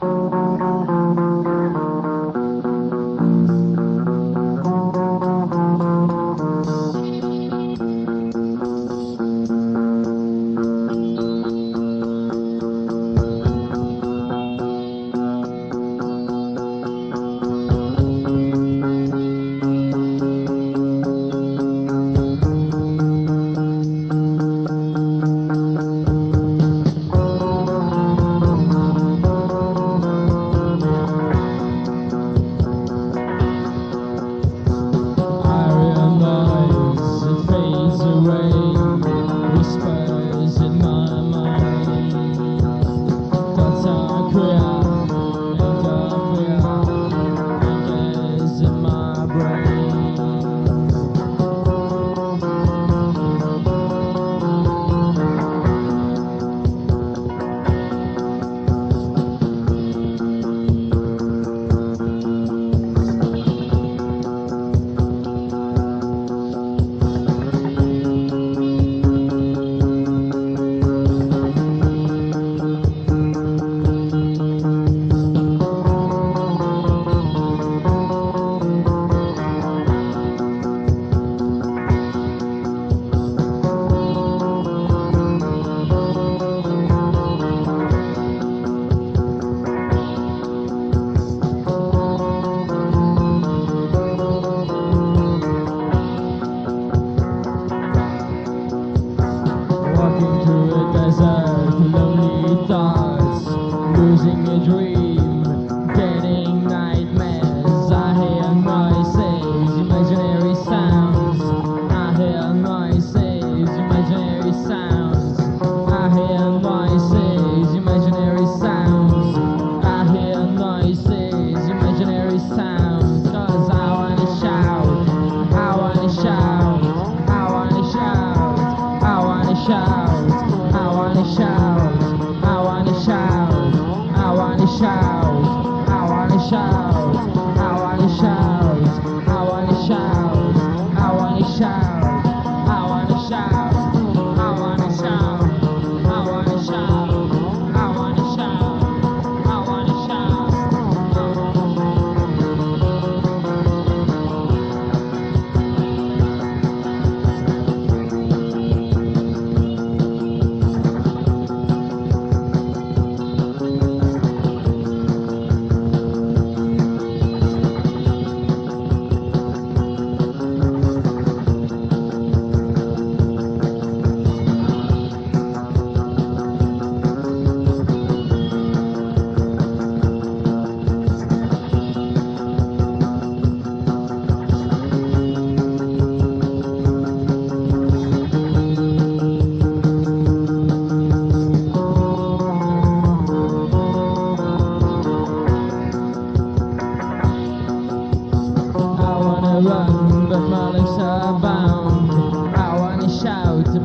I fades shout,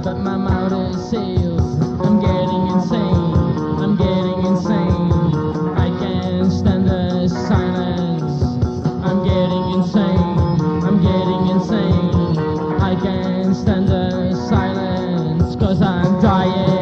but my mouth is sealed. I'm getting insane, I'm getting insane. I can't stand the silence. I'm getting insane, I'm getting insane. I can't stand the silence, cause I'm dying.